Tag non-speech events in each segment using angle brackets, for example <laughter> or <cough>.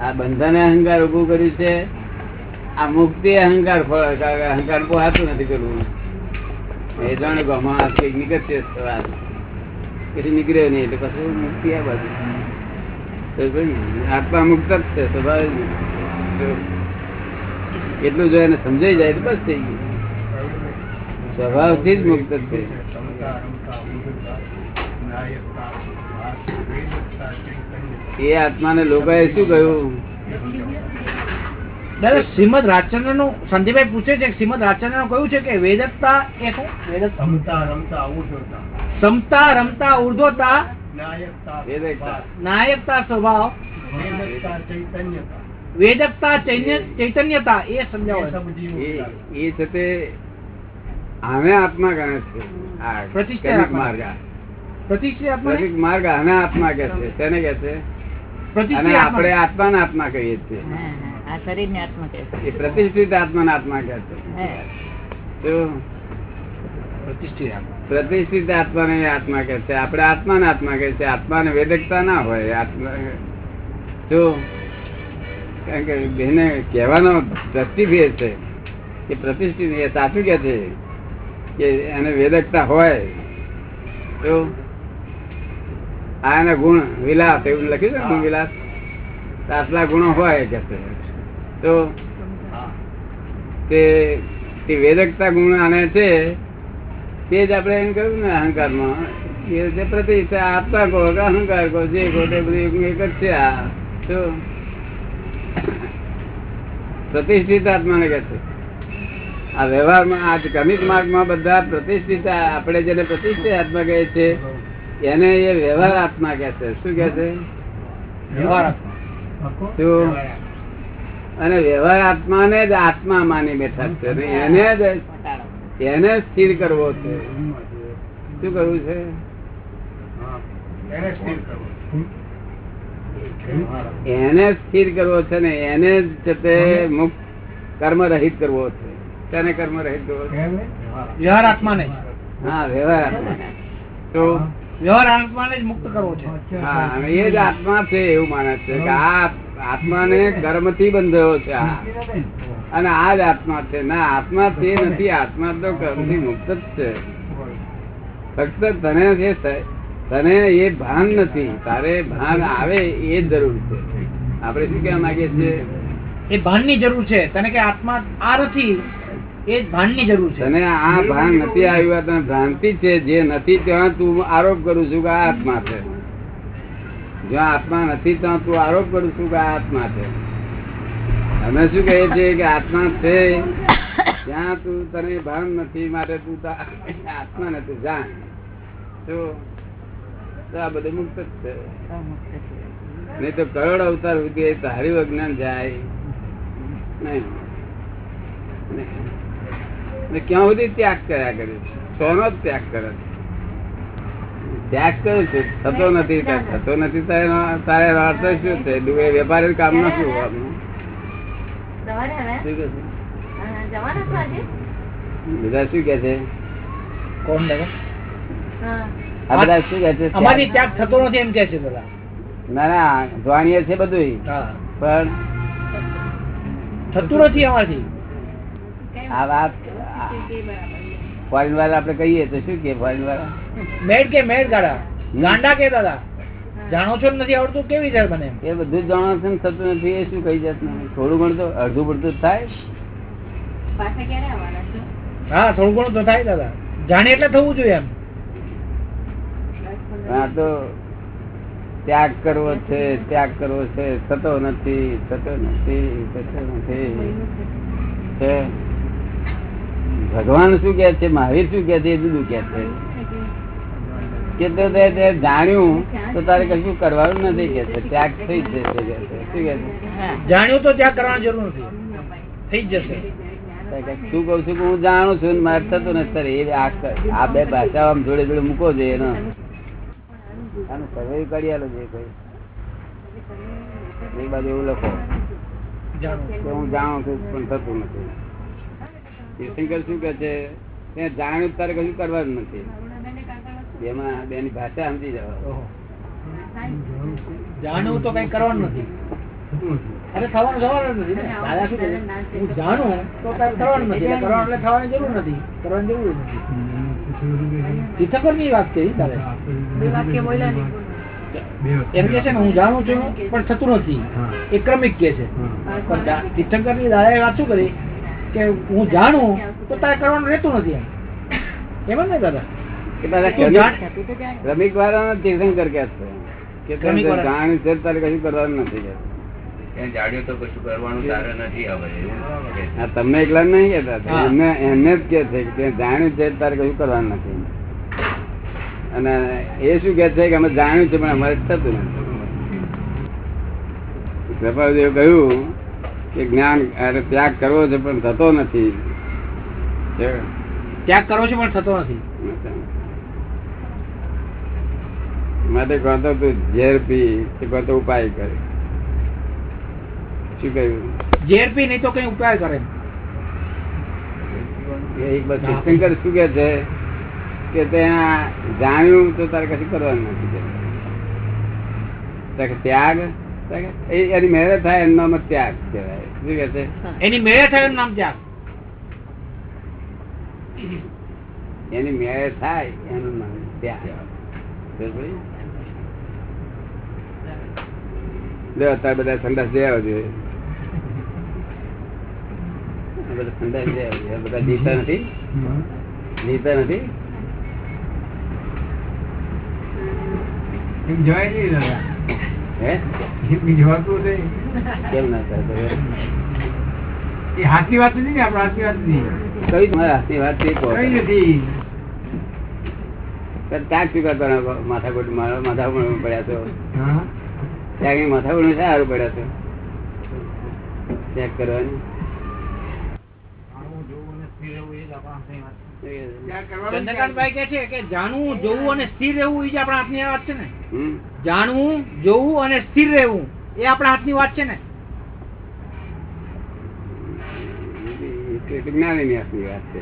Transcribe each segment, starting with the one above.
આ બંધને અહંકાર ઉભું કર્યું છે. આ મુક્તિ અહંકાર અહંકાર પોહાતું નથી કરવું. એ જાણે ગમા કંઈક નીકળશે પછી નીકળ્યો નહીં, એટલે પછી મુક્તિ આ બાજુ. આત્મા મુક્ત જ છે, સ્વભાવ એટલું જો એને સમજાઈ જાય તો બસ થઈ ગયું. સ્વભાવથી જ મુક્ત જ છે. એ આત્માને લોકોએ શું કહ્યું? દાદા શ્રીમદ રાજચંદ્રનું સંદીપભાઈ પૂછે છે શ્રીમદ રાજચંદ્રનું કહ્યું છે કે વેદકતા એ શું? વેદકતા રમતા રમતા ઉઠોતા સમતા રમતા ઉર્ધ્વતા. નાયકતા સ્વભાવ. વેદકતા ચૈતન્યતા. ચૈતન્યતા એ સમજાવો. એ. છે તે આને આત્મા ગણે છે. આ પ્રતિષ્ઠિત માર્ગ આ. પ્રતિષ્ઠિત માર્ગ આને આત્મા કે છે. તેને કે છે? અને આપણે આત્મા. આત્માને આત્મા કહીએ છીએ. હા, હા. આ આત્મા કહે છે. એ પ્રતિષ્ઠિત આત્માને આત્મા કહે છે. પ્રતિષ્ઠિત આત્મા. ને આત્મા કહે છે. આપણે આત્માને આત્મા કહે છે આત્માને વેદકતા ના હોય આત્મા જો કારણ કે બેને કહેવાનો દ્રષ્ટિભેદ છે કે પ્રતિષ્ઠિત એ સાચું કે છે કે એને વેદકતા હોય. તો આ ગુણ વિલાસ એવું લખ્યું છે ગુણ વિલાસ? આટલા ગુણો હોય કે તો તે તે વેદકતા ગુણ આને છે તે જ આપણે એમ કહ્યું ને અહંકારમાં. એ જે પ્રતિષ્ઠા આપતા કહો કે અહંકાર કહો જે કહો તે બધું એક જ છે આ. તો પ્રતિષ્ઠિત આત્માને કહે છે. આ વ્યવહારમાં આ ક્રમિક માર્ગમાં બધા પ્રતિષ્ઠિત આપણે જેને પ્રતિષ્ઠિત આત્મા કહે છે એને એ વ્યવહાર આત્મા કે છે. શું કે છે? વ્યવહાર આત્મા. અને વ્યવહાર આત્માને જ આત્મા માની બેઠા છે. એને જ એને સ્થિર કરવો છે. શું કરવું છે. એને સ્થિર કરવું. છે ને એને જ છે તે મુક્ત કર્મ રહિત કરવો છે. તેને કર્મ રહિત કરવો છે. વ્યવહાર આત્માને ને હા વ્યવહાર આત્મા. તો વ્યવહાર આત્માને જ મુક્ત કરવો છે. હા એ જ આત્મા છે એવું માને છે કે આ આત્માને કર્મથી બંધાયો છે આ. અને આ જ આત્મા છે. ના આત્મા તે નથી આત્મા તો કર્મથી મુક્ત જ છે. ફક્ત તને જે તને એ ભાન નથી તારે ભાન આવે એ જરૂર છે. આપણે શું કહેવા માંગીએ છીએ? એ ભાનની જરૂર છે. તને કે આત્મા આ નથી એ ભાનની જરૂર છે. તને આ ભાન નથી આવ્યું તને ભ્રાંતિ છે જે નથી ત્યાં તું આરોપ કરું છું કે આ આત્મા છે. જ્યાં આત્મા નથી ત્યાં તું આરોપ કરું છું કે આ આત્મા છે. અમે શું કહીએ છીએ કે આત્મા છે ત્યાં તું તને ભાન નથી માટે તું તા- આત્મા નથી જાણ તો આ બધું મુક્ત જ છે. નહીં તો કરોડ અવતાર સુધી તારી અજ્ઞાન જાય. નહીં. ક્યાં સુધી ત્યાગ કર્યા કરે છે? સોનો જ ત્યાગ કરે ત્યાગ કર્યો છે? થતો નથી થતો નથી તારે અર્થ શું છે? દુ- વેપારી કામ ના શું બધા શું કે છે? કોણ બધા શું કે છે? અમારી ત્યાગ થતો નથી એમ કે છે દાદા ના ના જાણીએ છે બધું પણ થતું નથી અમારથી. આ વાત. ફોરેન વાળા આપણે કહીએ તો શું કે ફોરેન વાળા? મેડ કે મેડ ગાડા? ગાંડા કે દાદા? જાણો છો નથી આવડતું? કેવી રીતે બને એ બધું જાણો છો થતું નથી એ શું કહી જતું થોડું ઘણું તો અડધું પડતું થાય. પાછા ક્યારે આવવાના છો? હા થોડું ઘણું તો થાય દાદા. જાણે એટલે થવું જોઈએ એમ. હા તો ત્યાગ કરવો છે ત્યાગ કરવો છે. થતો નથી થતો નથી થતો નથી. છે. ભગવાન શું કે છે? મહાવીર શું કે છે? એ જુદું કે છે. કે તો તે જાણ્યું તો તારે કશું કરવાનું નથી કે છે. ત્યાગ થઈ જશે. શું કે છે? જાણ્યું તો ત્યાગ કરવાની જરૂર નથી. થઈ જશે. શું કઉ છું કે હું જાણું છું ને મારે થતું નથી સર એ આ બે ભાષા આમ જોડે જોડે મૂકો છે એનો. આનો સર્વે કરી આલો છે ભાઈ એક બાજુ એવું લખો. હું જાણું છું પણ થતું નથી. તીર્થંકર શું કે છે? ત્યાં જાણ્યું તારે કશું કરવાનું નથી. એમાં બેની ભાષા સમજી જવા જાણવું તો કઈ કરવાનું નથી. અરે થવાનું સવાલ નથી. દાદા શું હું જાણું તો તારે કરવાનું નથી. કરવાનું એટલે થવાની જરૂર નથી. કરવાની જરૂર નથી. તીર્થંકરની વાત કરી તારે એમ કે છે ને હું જાણું છું પણ થતું નથી. એ ક્રમિક કે છે. પણ ની દાદા વાત શું કરી? કે હું જાણું તો તારે કરવાનું રહેતું નથી એમ. એમ ને દાદા? કે દાદા જાણ જાણે. વાળા તીર્થંકર કે છે? કે ક્રમિક છે તારે કશું કરવાનું નથી તો કશું કરવાનું હવે તમને એકલા નહીં કહેતા એમને એમને જ કે છે કે જાણ્યું છે તારે કશું કરવાનું નથી. અને એ શું કે છે કે અમે જાણ્યું છે પણ અમારે થતું નથી. કૃપાદેવ કહ્યું કે જ્ઞાન અરે ત્યાગ કરવો છે પણ થતો નથી. ત્યાગ કરવો છે પણ થતો નથી. માટે કહો તું ઝેર પી તે કહો ઉપાય કરે. શું કહ્યું? ઝેર પી નહીં તો કઈ ઉપાય કરે. તીર્થંકર શું કે છે? કે ત્યાં જાણ્યું તો તારે કશું કરવાનું નથી. ત્યાગ એની મહેનત થાય એનું નામ ત્યાગ કહેવાય. શું કે છે? એની મેળે થયું નામ ત્યાગ. એની મેળે થાય એનું નામ ત્યાગ. અત્યારે બધા સંદાસ જઈ આવવા જોઈએ બધા સંદાસ જઈ આવજો બધા જીતા નથી? જીતા નથી? એમ જવાય નહીં દાદા હે એમ કેમ ના એ હાથની વાત નથી ને આપણે હાથની વાત નહીં કઈ તમારા હાથની વાત છે કઈ નથી. ત્યાગ સ્વીકાર કરો માથા કોટ માથા પડ્યા છો હા. ત્યાગ માથા સારું પડ્યા છો ચેક કરવાની ત્યાં કરવાનું ચંદ્રકાંતભાઈ કે છે કે જાણવું જોવું અને સ્થિર રહેવું એ જ આપણા હાથની વાત છે ને. જાણવું જોવું અને સ્થિર રહેવું એ આપણા હાથની વાત છે ને. જ્ઞાનીની હાથની વાત છે.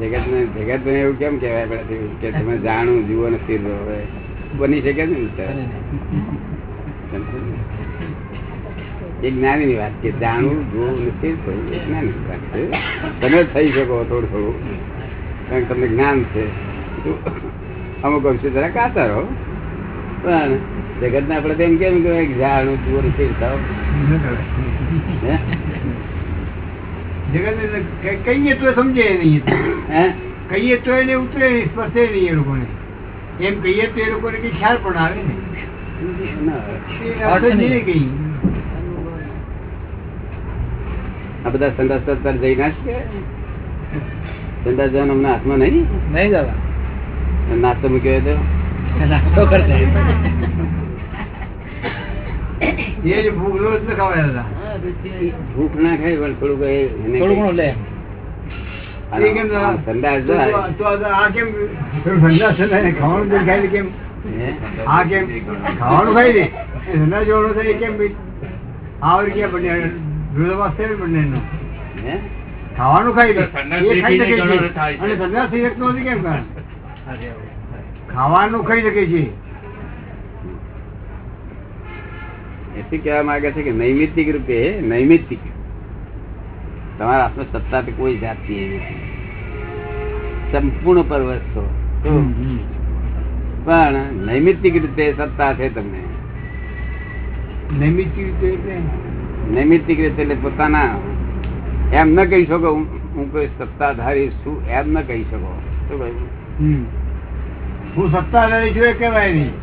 જગત ને જગત ને એવું કેમ કેવાય આપણાથી કે તમે જાણું જુઓ ને સ્થિર રહો? હવે બની શકે ને વિચાર? એ જ્ઞાનીની વાત કે જાણવું જોવું નથી એ જ્ઞાનીની વાત છે. તમે થઈ શકો થોડું થોડું. કારણ તમને જ્ઞાન છે. અમુક અંશે જરા કાતા રહો પણ જગત ને આપણે તેમ કેમ કહેવાય કે જાણવું જુઓ નથી થાવ? જગત કહીએ તો સમજે નહીં હે? કહીએ તો એને ઉતરે નહીં સ્પર્શે નહીં એ લોકોને. એમ કહીએ તો એ લોકોને કઈ ખ્યાલ પણ આવે ને ના. એ અર્થ જ નહીં કઈ આ બધા સંદાસ તો જઈ ના શકે? સંદાસ જવાનું અમને હાથમાં નહીં? નહીં દાદા નાસ્તો મૂક્યો હતો નાસ્તો એ જ ભૂખ રોજ ન ખવાય દાદા. ભૂખ ના ખાય પણ થોડુંક થોડું ઘણું લે? સંદાસ તો- આ કેમ સંદાસ થાય ખાવાનું ને કેમ? આ કેમ? ખાવાનું ખાઈ દે સંદાસ જેવડો થાય કેમ? ભાઈ? આ બને? ખાવાનું ખાઈ લે. એ ખાઈ શકે છે. અને સંન્યાસી થઈ નથી કેમ કારણ? ખાવાનું ખાઈ શકે છે. એથી કહેવા માંગે છે કે નૈમિતિક રૂપે નૈમિતિક તમારા હાથમાં સત્તા તો કોઈ જાતની નહીં નથી. સંપૂર્ણ પરવશ છો. પણ નૈમિત્તિક રીતે સત્તા છે તમને. નૈમિતિક રીતે એટલે નૈમિત્તિક રીતે એટલે પોતાના એમ ન કહી શકો હું હું કોઈ સત્તાધારી છું એમ ન કહી શકો. શું કહ્યું? હું સત્તાધારી છું એ કહેવાય નહીં.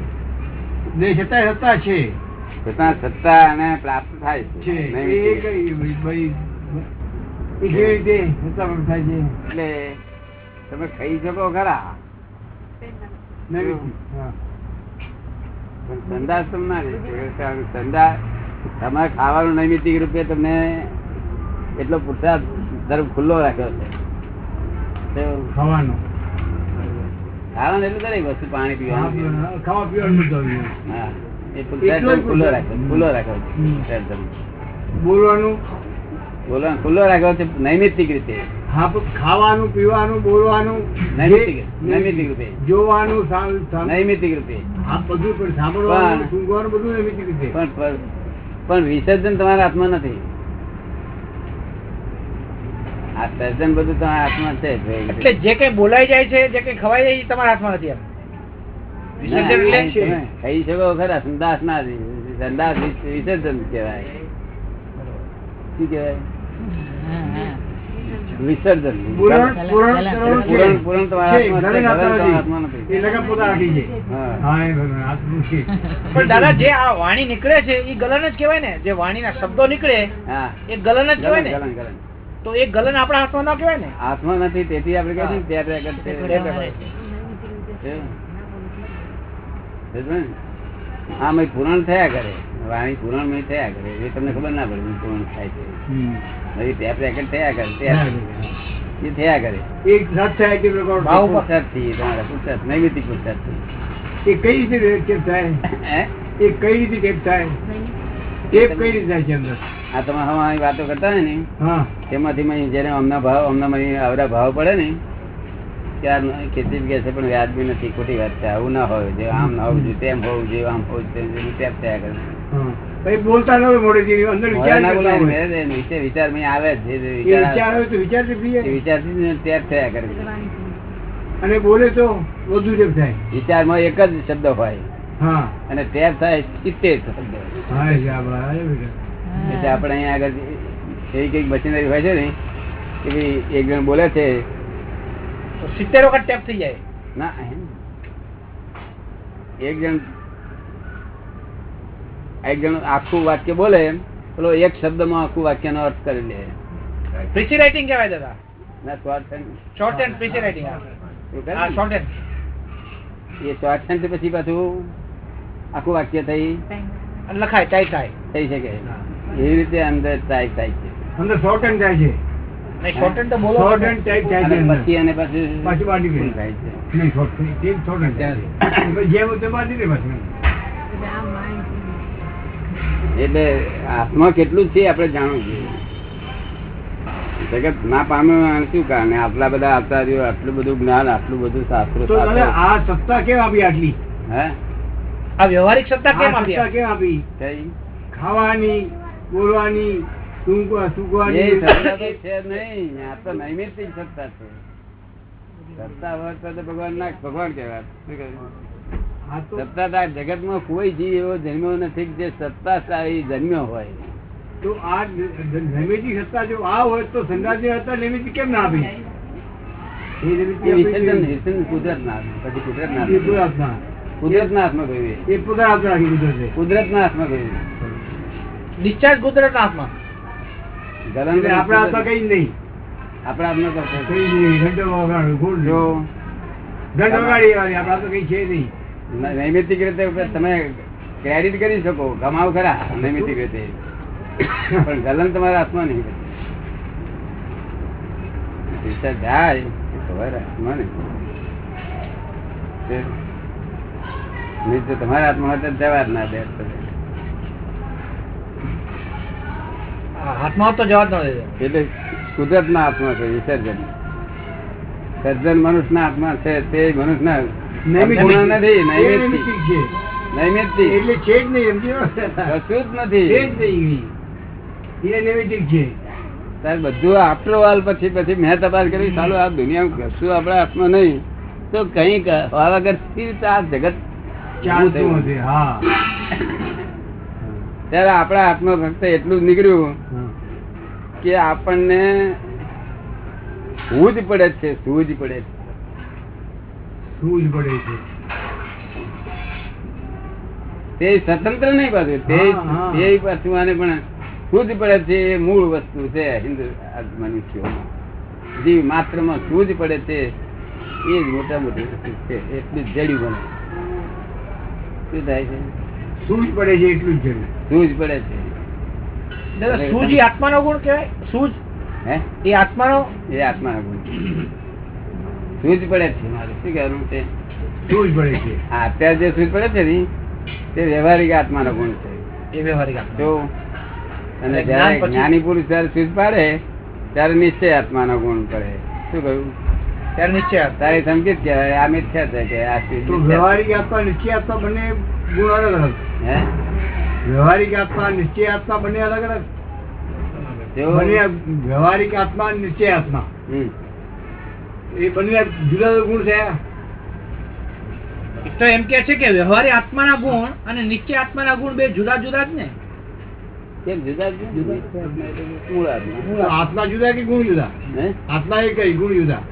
દેશ સત્તા સત્તા છે. પોતાના સત્તા અને પ્રાપ્ત થાય છે. એટલે તમે ખાઈ શકો ખરા. સંદાસ તમને સંદાસ તમારે ખાવાનું નૈમિતિક રૂપે તમને એટલો પુરસાદ ધર્મ ખુલ્લો રાખ્યો છે. ખાવાનું. ખાવાનું એટલે દરેક વસ્તુ પાણી પીવાનું. પીવાનું ખાવા પીવાનું બધું આવી ગયું. હા એ પુરસાદ ખુલ્લો. રાખ્યો ખુલ્લો રાખ્યો છે. બોલવાનું? ખુલ્લો રાખ્યો છે નૈમિતિક રીતે? ખાવાનું પીવાનું બોલવાનું નૈમિતિક નૈમિત્તિક રૂપે. જોવાનું નૈમિતિક રૂપે આ બધું પણ સાંભળવાનું બધું નૈમિતિક રીતે? પણ પણ- વિસર્જન તમારા હાથમાં નથી. આ સર્જન બધું તમારા હાથમાં છે એટલે જે કઈ બોલાઈ જાય છે જે કઈ ખવાઈ જાય છે તમારા હાથમાં નથી એમ. ખાઈ શકો ખરા સંદાસ ના સંદાસ વિસર્જન કહેવાય. શું કહેવાય? વિસર્જન. પુરાણ પુરાણ પણ દાદા જે આ વાણી નીકળે છે એ ગલન જ કહેવાય ને. જે વાણીના શબ્દો નીકળે એ ગલન જ કહેવાય ને. તો એ ગલન આપણા હાથમાં ના કહેવાય ને? હાથમાં નથી તેથી આપણે છે. સમજો ને? હા. મેં પૂરણ થયા કરે. વાણી પૂરણ મેં થયા કરે. એ તમને ખબર ના પડે પૂરણ થાય છે. પછી ટેપ રેકર્ડ થયા કરે એ થયા કરે. એક સાત થાય કે ભાવ ઉપર. પુરુષાર્થથી તમારા પુરુષાર્થ નૈમિતિક પુરુષાર્થથી એ કઈ રીતે ટેપ થાય? એ કઈ રીતે ટેપ થાય? ટેપ કઈ રીતે થાય છે અંદર? આ તમે હવાની વાતો કરતા હોય ને તેમાંથી મેં જેને અમના ભાવ અમના મને આવડા ભાવ પડે ને ત્યાર ખેતી કે છે પણ વ્યાજબી નથી ખોટી વાત છે આવું ના હોય જે આમ ના હોવું જોઈએ તેમ હોવું જોઈએ આમ હોવું જોઈએ ટેપ થયા કરે. પછી બોલતા ન હોય મોઢેથી અંદર વિચાર મોઢા કરતા હોય. ને, વિચાર મેં આવે જ વિચાર આવે, તો વિચાર. વિચારથી ટેપ થયા કરે. અને બોલે તો વધુ ટેપ થાય. વિચારમાં એક જ શબ્દ હોય. હા. અને ટેપ થાય સિત્તેર શબ્દ. એટલે આપણે અહીંયા આગળ એવી કંઈક મશીનરી હોય છે ને કે ભાઈ એક જણ બોલે છે. તો સિત્તેર વખત ટેપ થઈ જાય. ના એમ. એક જણ એક જણ આખું વાક્ય બોલે પેલો એક શબ્દમાં આખું વાક્યનો અર્થ કરી લે. પ્રીસી રાઇટિંગ કહેવાય દાદા. ના shorthand shorthand precis writing હા. શોર્ટ હેન્ડ એ શોર્ટ હેન્ડ પછી પાછું આખું વાક્ય થઈ. લખાય ટાઈપ થાય. થઈ શકે. એવી રીતે અંદર ટાઈપ થાય છે. અંદર શોર્ટ હેન્ડ થાય છે. નહીં એટલે આત્મા કેટલું છે આપણે જાણવું જોઈએ. જગત ના પામ્યું શું કારણે આટલા બધા આચાર્યો આટલું બધું જ્ઞાન આટલું બધું શાસ્ત્રો આ સત્તા કેમ આપી આટલી? હે? આ વ્યવહારિક સત્તા કેમ આપી સત્તા કેમ આપી? કઈ? ખાવાની બોલવાની છે નહીં. આ તો નૈમિતિક સત્તા છે. સત્તા હોય તો ભગવાન ના ભગવાન કહેવાય. શું જગત જગતમાં કોઈ જીવ એવો જન્મ્યો નથી જે સત્તાશાળી જન્મ્યો હોય. તો આ નૈમિતિક સત્તા જો આ હોય તો સંગાજી હતા નૈમિતિક કેમ ના આપી? કુદરત ના પછી કુદરત ના કુદરતના. કુદરત ના હાથમાં ગયું એ. કુદરતે. કુદરત. ના હાથમાં ગયું ડિસ્ચાર્જ કુદરત હાથમાં આપણા હાથમાં કઈ નહીં. આપણા હાથમાં તો કઈ નહીં. ઘંટો વગાડો ગોળ જો. ઘંટો વગાડી આપણા તો કઈ છે નહીં. નૈમિતિક રીતે તમે ક્રેડિટ કરી શકો કમાવ ખરા નૈમિતિક રીતે. પણ ગલન તમારા હાથમાં નહીં પૈસા જાય ખબર હાથમાં નહીં. તો તમારા હાથમાં હોય તો જવા જ ના દે. હાથમાં તો જવાબ ના દે. એટલે કુદરત ના હાથમાં છે વિસર્જન. સર્જન મનુષ્ય ના હાથમાં છે તે મનુષ્ય નૈમિતિક. એટલે છે જ નહીં સમજ્યો? કશું જ નથી. એ નૈમિતિક છે. તારે બધું આફ્ટર ઓલ પછી પછી મેં તપાસ કરી ચાલો આ દુનિયામાં કશું આપણા હાથમાં નહીં. તો કઈ વગર સી આ જગત ત્યારે આપણા હાથમાં ફક્ત એટલું જ નીકળ્યું કે આપણને સૂજ પડે છે સૂજ પડે છે. સૂઝ પડે છે. તે સ્વતંત્ર નહીં પાછું તે. તે પાછું આને પણ સૂઝ પડે છે એ મૂળ વસ્તુ છે હિન્દુ મનુષ્યોમાં જીવ માત્રમાં સૂઝ પડે છે એ જ મોટા મોટી વસ્તુ છે એટલું જ જડ્યું બને. શું થાય છે? સૂઝ પડે છે એટલું જ જડ્યું. સૂઝ પડે છે. સૂઝ સૂજ એ આત્માનો ગુણ કહેવાય? સૂઝ હે? એ આત્માનો? એ આત્માનો ગુણ સૂજ પડે છે. મારે શું કહેવાનું છે? સૂઝ પડે છે. હા અત્યારે જે સૂજ પડે છે ને તે વ્યવહારિક આત્માનો ગુણ છે. એ વ્યવહારિક આત્મા. જો અને જયારે જ્ઞાની પુરુષ જયારે છૂટ પાડે ત્યારે નિશ્ચય આત્માનો ગુણ પડે શું કહ્યું? ત્યારે નિશ્ચય તારે જ કહેવાય આ મિથ્યા છે કે આ વ્યવહારિક આત્મા નિશ્ચય આત્મા બંને ગુણ અલગ અલગ. હે? વ્યવહારિક આત્મા નિશ્ચય આત્મા બંને અલગ અલગ. વ્યવહારિક આત્મા નિશ્ચય આત્મા. હમ. એ બંને જુદા જુદા ગુણ છે. તો એમ કે છે કે વ્યવહારી આત્માના ગુણ અને નિશ્ચય આત્માના ગુણ બે જુદા જુદા જ ને? કેમ જુદા જુદા. આત્મા જુદા કે ગુણ જુદા? આત્મા એ કઈ? ગુણ જુદા.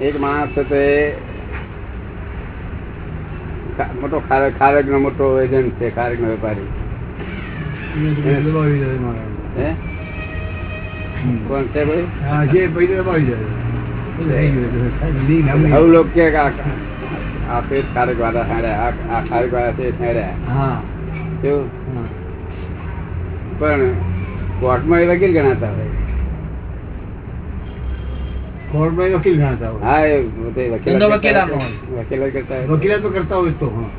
એક માણસ હતો મોટો ખારક ખારક નો મોટો એજન્ટ છે ખારક નો વેપારી દબાવી દે મારે. હે? કોણ છે ભાઈ હા, જે પૈસા દબાવી દે થઈ ગયું. લીક નામની. આવું. લોકો કે આ આ પેટ ખારક વાળા હાડ્યા આ આ ખારક વાળા છે હાડ્યા હા. કેવું હા. પણ કોર્ટમાં એ વકીલ ગણાતા હોય. કોર્ટમાં વકીલ ગણાતા હોય. હા એ પોતે વકીલ ધંધો વકીલાતનો હોય. વકીલ કરતા હોય. વકીલાત તો કરતા હોય તો હા.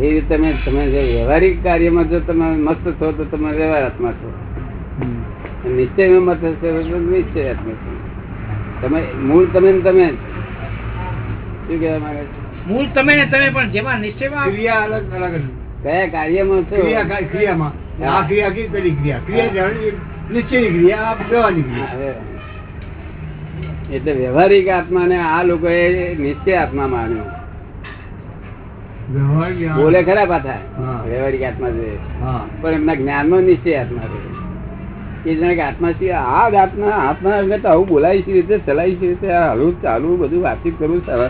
એ રીતે તમે તમે જે વ્યવહારિક કાર્યમાં જો તમે મસ્ત છો તો તમે વ્યવહારાત્મા છો. નિશ્ચયમાં મત હશે નિશ્ચયાત્મા છો તમે મૂળ તમે ને તમે શું કહેવા માંગે છે? મૂળ તમે ને તમે પણ જેમાં નિશ્ચયમાં ક્રિયા અલગ અલગ કયા કાર્યમાં છો? ક્રિયા કા- ક્રિયામાં. આ ક્રિયા કઈ પેલી ક્રિયા? ક્રિયા જાણી નિશ્ચયની ક્રિયા આ વ્યવહારની ક્રિયા. એટલે વ્યવહારિક આત્માને આ લોકોએ નિશ્ચય આત્મા માન્યો. બોલે ખરા પાછા. વ્યવહારિક આત્મા છે પણ એમના જ્ઞાનમાં નિશ્ચય આત્મા છે એ જાણે કે આત્મા છે આ જ આત્મા આત્મા વગર તો આવું બોલાય છે રીતે ચલાય છે રીતે આ ચાલુ બધું વાતચીત કરું સવા-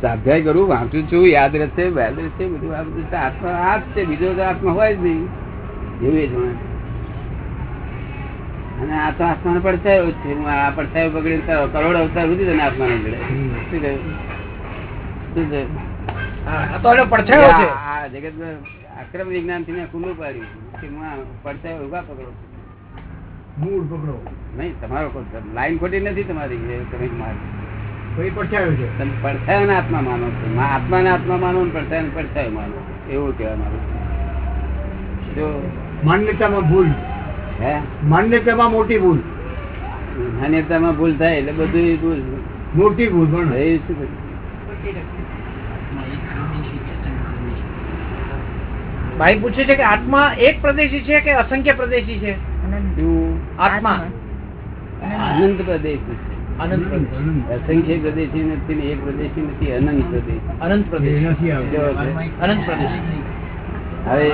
સ્વાધ્યાય કરું વાંચું છું યાદ રહેશે યાદ રહેશે બધું આ બધું આત્મા આ જ છે. બીજો તો આત્મા હોય જ નહીં. એવું એ જ માને. અને આ તો આત્માનો પડછાયો છે. હું આ પડછાયો પકડીને કરોડ અવતાર સુધી તને આત્માને જડે. શું કહ્યું? શું એનો પડછાયો છે. આ- આ આક્રમ વિજ્ઞાનથી ખુલ્લું પાડ્યું કે પડછાયો ઊભા પકડો. મૂળ પકડો. નહીં તમારો લાઈન ખોટી નથી તમારી તમે મારી. પડછાયો છે. તમે પડછાયો ને આત્મા માનો છો. મા- આત્માને આત્મા માનો ને પડછાયો પડછાયો માનો એવું કહેવા માંગુ જો માન્યતામાં ભૂલ. હે? માન્યતામાં મોટી ભૂલ. માન્યતામાં ભૂલ થાય એટલે બધું ભૂલ. મોટી ભૂલ પણ. એ શું કરું? ભાઈ પૂછે છે કે આત્મા એક પ્રદેશી છે કે અસંખ્ય પ્રદેશી છે? આત્મા. અનંત પ્રદેશ છે. અનંત પ્રદેશી. અસંખ્ય પ્રદેશી નથી ને એક પ્રદેશી નથી અનંત પ્રદેશ. અનંત પ્રદેશી? અનંત પ્રદેશ. હવે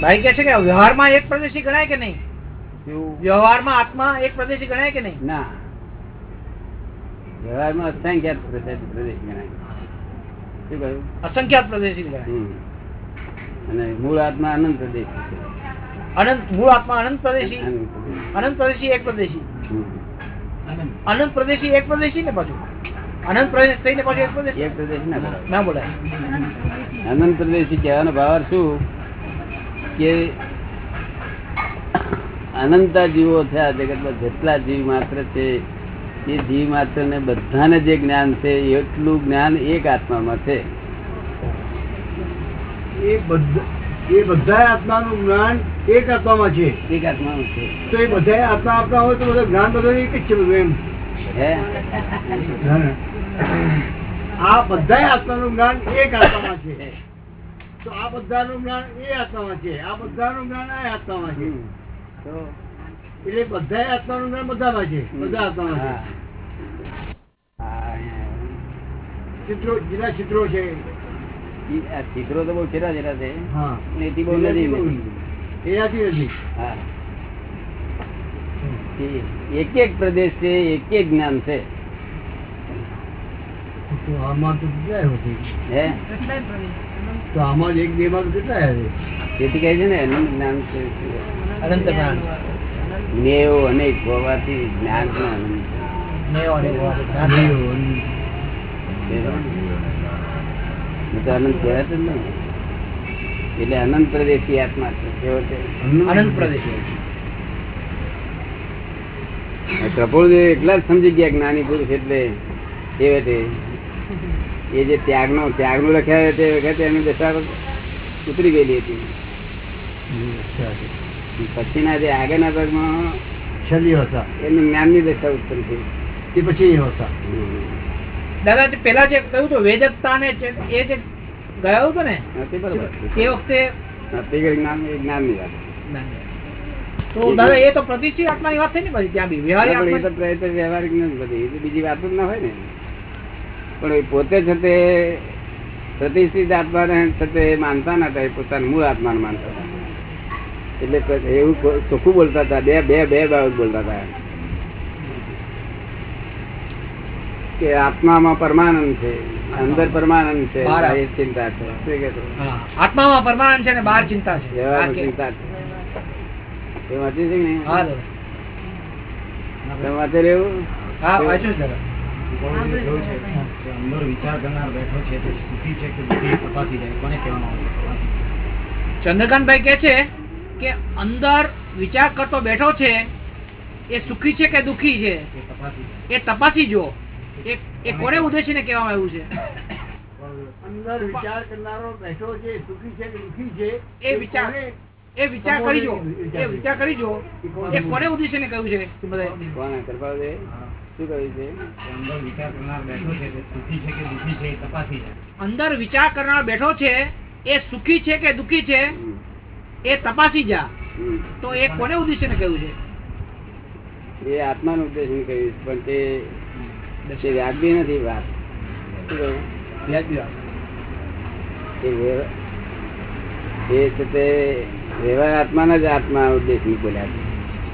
ભાઈ કે છે કે વ્યવહારમાં એક પ્રદેશી ગણાય કે નહીં? વ્યવહારમાં આત્મા એક પ્રદેશી ગણાય કે નહીં? ના. વ્યવહારમાં અસંખ્ય પ્રદેશ પ્રદેશ ગણાય. શું કહ્યું? અસંખ્યાત પ્રદેશી અને મૂળ આત્મા અનંત પ્રદેશ છે. અનંત મૂળ આત્મા અનંત પ્રદેશી? અનંત પ્રદેશી. એક પ્રદેશી. અનંત પ્રદેશી એક પ્રદેશી ને પાછું? અનંત પ્રદેશ થઈને પાછું એક પ્રદેશ? એક પ્રદેશ ના ના બોલાય. અનંત પ્રદેશી કહેવાનો ભાવ શું? કે અનંતા જીવો છે આ જગતમાં જેટલા જીવ માત્ર છે એ જીવ માત્ર ને બધાને જે જ્ઞાન છે એટલું જ્ઞાન એક આત્મામાં છે. એ બધા આત્માનું જ્ઞાન એક આત્મામાં છે. એક આત્મામાં છે. તો એ બધા આત્મા આપતા હોય તો બધું જ્ઞાન બધું એક જ છે બધું એમ. આ બધા આત્માનું જ્ઞાન એક આત્મામાં છે. તો આ બધાનું જ્ઞાન એ આત્મામાં છે. આ બધાનું જ્ઞાન આ આત્મામાં છે. એટલે બધા આત્માનું જ્ઞાન બધામાં છે. બધા આત્મામાં છે. ચિત્રો જેટલા ચિત્રો છે. ચિત્રો તો બહુ છેટા છેટા છે. હા. એથી બહુ નથી. એનાથી નથી હા. એક એક પ્રદેશ છે એક એક જ્ઞાન છે. તો આમાં તો કેટલાય હે. તો આમાં એક બે માં કેટલાય હશે તેથી કહે છે ને એનું જ્ઞાન છે. અનંત જ્ઞાન. નેવ અનેક હોવાથી જ્ઞાન તો અનંત કહેવાય જ નહીં. એટલે અનંત પ્રદેશી આત્મા છે. કેવો છે? અનંત પ્રદેશી. કપૂરદેવ એટલા જ સમજી ગયા જ્ઞાની પુરુષ એટલે એ વખતે એ જે ત્યાગનો ત્યાગનું લખ્યા તે વખતે એની દશા ઉતરી ગયેલી હતી. પછીના જે આગળના ભાગમાં છેલ્લી અવસ્થા એની જ્ઞાનની દશા ઉત્પન્ન થઈ. તે પછી એ અવસ્થા દાદા જે પેલા જે કહ્યું તો વેદકતા ને એ જે ગયો હતો ને તે વખતે જ્ઞાન એ જ્ઞાનની વાત. તો દાદા એ તો પ્રતિષ્ઠિત આત્માની વાત થઈ ને પછી ત્યાં બી વ્યવહારિક એ નથી બધી એ બીજી વાતો જ ના હોય ને. પણ એ પોતે છે તે પ્રતિષ્ઠિત આત્માને માનતા નતા એ પોતાના મૂળ આત્માને માનતા હતા એટલે એવું ચોખ્ખું બોલતા હતા. બે બે બે બાબત બોલતા હતા. કે આત્મામાં પરમાનંદ છે. અંદર પરમાનંદ છે. બહાર ચિંતા છે. આત્મામાં પરમાનંદ છે ને બહાર ચિંતા છે. આ ચિંતા છે. એ વાંચ્યું છે ને હા તમે વાંચેલું એવું? હા વાંચ્યું સર અંદર વિચાર કરનાર બેઠો છે તે સુખી છે કે દુઃખી તપાસી જાય. કોને કહેવામાં આવે ચંદ્રકાંતભાઈ કે છે કે અંદર વિચાર કરતો બેઠો છે એ સુખી છે કે દુખી છે? એ તપાસી જો એ એ કોને ઉદ્દેશીને કહેવામાં આવ્યું છે? અંદર વિચાર કરનારો બેઠો છે સુખી છે કે દુઃખી છે એ વિચાર એ વિચાર કરી જો એ વિચાર કરી જો એ કોને ઉદ્દેશીને કહ્યું છે? બધાએ? કોણ? કૃપાળુ શું કહ્યું છે? અંદર વિચાર કરનાર બેઠો છે કે સુખી છે કે દુખી છે એ તપાસી જાય અંદર વિચાર કરનાર બેઠો છે એ સુખી છે કે દુખી છે. એ તપાસી જા. તો એ કોને ઉદ્દેશીને કહ્યું છે? એ આત્માનું ઉદ્દેશ નહીં કહ્યું પણ તે વ્યાજબી નથી વાત. એ છે તે વ્યવહાર આત્માના જ આત્મા ઉદ્દેશની બોલ્યા છે.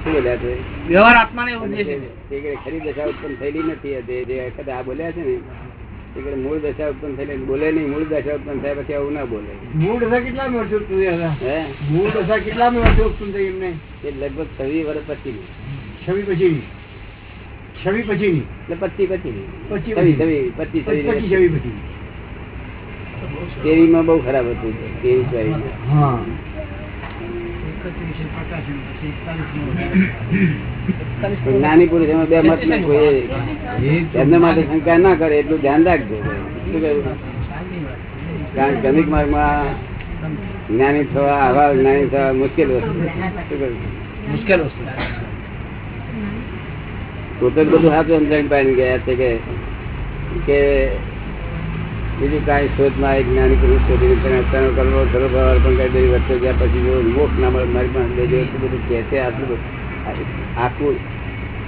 શું બોલ્યા છે? વ્યવહાર આત્માને ઉદ્દેશ ખરી દશા ઉત્પન્ન થયેલી નથી જે વખતે આ બોલ્યા છે ને મૂળ દશા ઉત્પન્ન થયેલી બોલે નહીં. મૂળ દશા ઉત્પન્ન થયા પછી આવું ના બોલે. મૂળ દશા કેટલા વર્ષો ઉત્પન્ન હે? મૂળ દશા કેટલા વર્ષો ઉત્પન્ન થઈ એમને? એ લગભગ છવ્વીસ વર્ષ પછી છવી પછીની છવી પછી એટલે પચી પચી પછી. છવી પચીસ પછી છવ્વીસ છવી પછી. તેવીમાં બહુ ખરાબ હતું. તેવી ચોવીસ હા. જ્ઞાની પુરુષ એમાં બે મત કોઈ એમના માટે શંકા ના કરે એટલું ધ્યાન રાખજો. કારણ કે ક્રમિક માર્ગમાં જ્ઞાની થવા આવા જ્ઞાની થવા મુશ્કેલ વસ્તુ મુશ્કેલ વસ્તુ. પોતે બધું હાથું સમજાવીને પાડીને ગયા છે કે કે બીજું કાંઈ શોધમાં એક જ્ઞાની પુરુષ શોધી તેને અત્યારનો કરવો ખરો ભાવ અર્પણ કરી દેવી વર્ષો ગયા પછી જો મોક્ષ ના મળે મારી પાસે લેજો એટલું બધું કહે છે આટલું બધું. આખું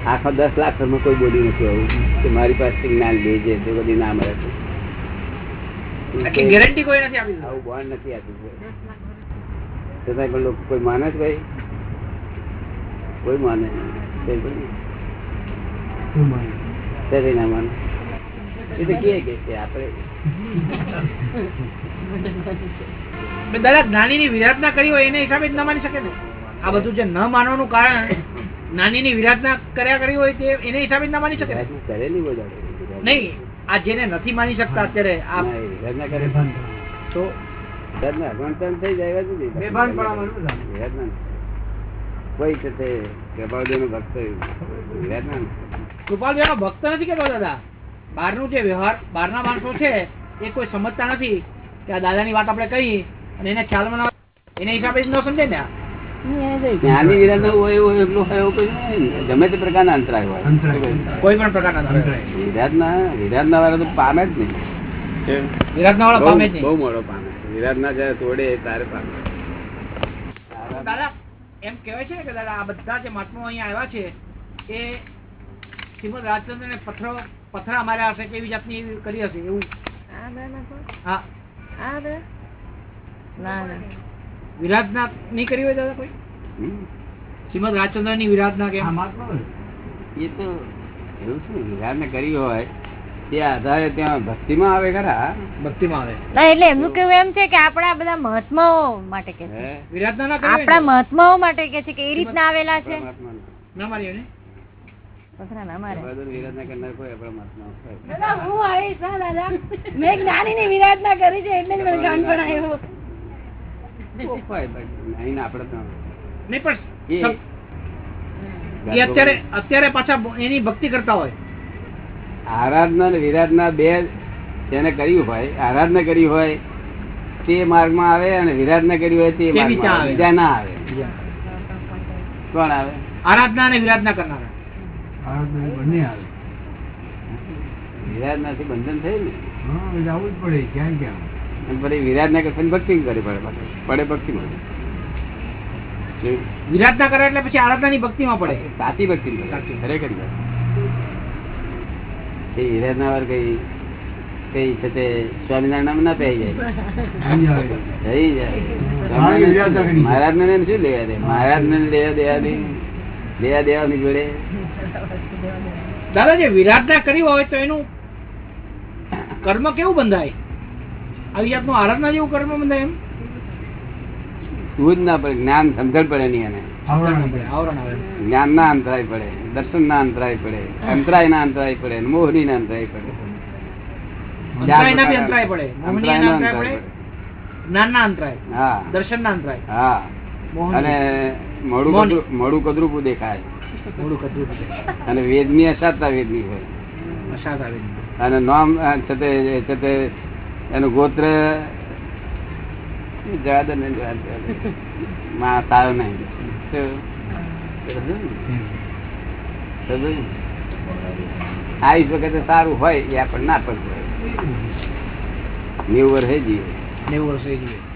આખા દસ લાખ ઘરમાં કોઈ બોલ્યું નથી આવું કે મારી પાસે જ્ઞાન લેજે તે બધી ના મળે. છે ગેરંટી કોઈ નથી આપી આવું બોન્ડ નથી આપ્યું છતાં પણ લોકો કોઈ માને છે ભાઈ કોઈ માને નહીં. પણ ના માને? એ તો કહે કે આપણે <laughs> દીધું જ્ઞાની ની વિરાટના કરી હોય એને હિસાબે જ ન માની શકે ને. આ બધું જે ન માનવાનું કારણ જ્ઞાનીની વિરાટના કર્યા કરી હોય તે એને હિસાબે જ ન માની શકે કરેલી હોય નહીં આ જેને નથી માની શકતા અત્યારે આ ના, વિરાટના કરે તો વિરાટના અગવંતન થઈ જાય. બેભાનપણામાં વિરાટના કોઈ છે તે કૃપાળુદેવનો ભક્ત વિરાટના. કૃપાલભાઈ ભક્ત નથી કેતો દાદા. બહારનું જે વ્યવહાર બહારના માણસો છે એ કોઈ સમજતા નથી કે આ દાદાની વાત આપણે કહી અને એને ખ્યાલમાં ના હિસાબે જ ન સમજે ને જ્ઞાની વિરાટ હોય એવું એટલું હોય કોઈ ગમે તે પ્રકારના અંતરાય હોય. કોઈ પણ પ્રકારના અંતરાય. વિરાટના વિરાટના વાળા તો પામે જ નહીં. વિરાટના વાળા પામે જ બહુ મોડો પામે. વિરાટના જયારે તોડે તારે પામે. દાદા એમ કહેવાય છે ને કે દાદા આ બધા જે મહાત્માઓ અહીંયા આવ્યા છે એ શ્રીમદ રાજચંદ્રને પથ્થરો પથરા માર્યા હશે કેવી જાતની કરી હશે એવું? હા. વિરાટના નહીં કરી હોય દાદા કોઈ? શ્રીમદ રાજચંદ્રની વિરાધના કેમ એ તો એવું શું વિરાધના કરી હોય તે આધારે ત્યાં ભક્તિમાં આવે ખરા? ભક્તિમાં આવે. ના એટલે એમનું કેવું એમ છે કે આપણા બધા મહાત્માઓ માટે કે છે. હે? વિરાટના ના કરી હોય આપણા મહાત્માઓ માટે કે છે કે એ રીતના આવેલા છે? ના મારી અત્યારે અત્યારે પાછા એની ભક્તિ કરતા હોય. આરાધના અને વિરાધના બે જેને કર્યું હોય આરાધના કરી હોય તે માર્ગમાં આવે અને વિરાધના કરી હોય તે બીજા ના આવે. કોણ આવે? આરાધના અને વિરાધના કરનારા. બંને આવે. વિરાધનાથી બંધન થયું ને હા જ પડે ક્યાં ક્યાં અને પછી ભક્તિ પડે કરે એટલે પડે. સાચી ભક્તિ ખરેખર એ વાર કઈ કઈ છે તે સ્વામિનારાયણ ના પહેરી જાય. થઈ. જાય. મહારાજ ને શું લેવા દે? મહારાજ ને લેવા દેવા દે? લેવા દેવાની જોડે? દાદા જે વિરાધના કરી હોય તો એનું કર્મ કેવું બંધાય? આવી જાતનું આરાધના જેવું કર્મ બંધાય એમ? ના પડે જ્ઞાન સમજણ પડે નહીં એને. જ્ઞાન ના અંતરાય પડે દર્શન ના અંતરાય પડે અંતરાય ના અંતરાય પડે મોહની ના અંતરાય પડે. અંતરાય પડે મોહનીયના અંતરાયનો અંતરાય અંતરાય પડે જ્ઞાનના અંતરાય હા. હા. અને મોડું મોહની. મોડું કદરૂપું દેખાય. અને વેદની અસાતા વેદની હોય. અને નામ છતે એનું ગોત્ર જવા દે ને માં સારો નહીં? આવીશ વખતે સારું હોય એ આપણને ના પડતું હોય. નેવું વર્ષે જીવે. નેવું વર્ષે જીવે.